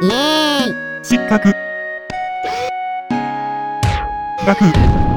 イエーイ失格。楽。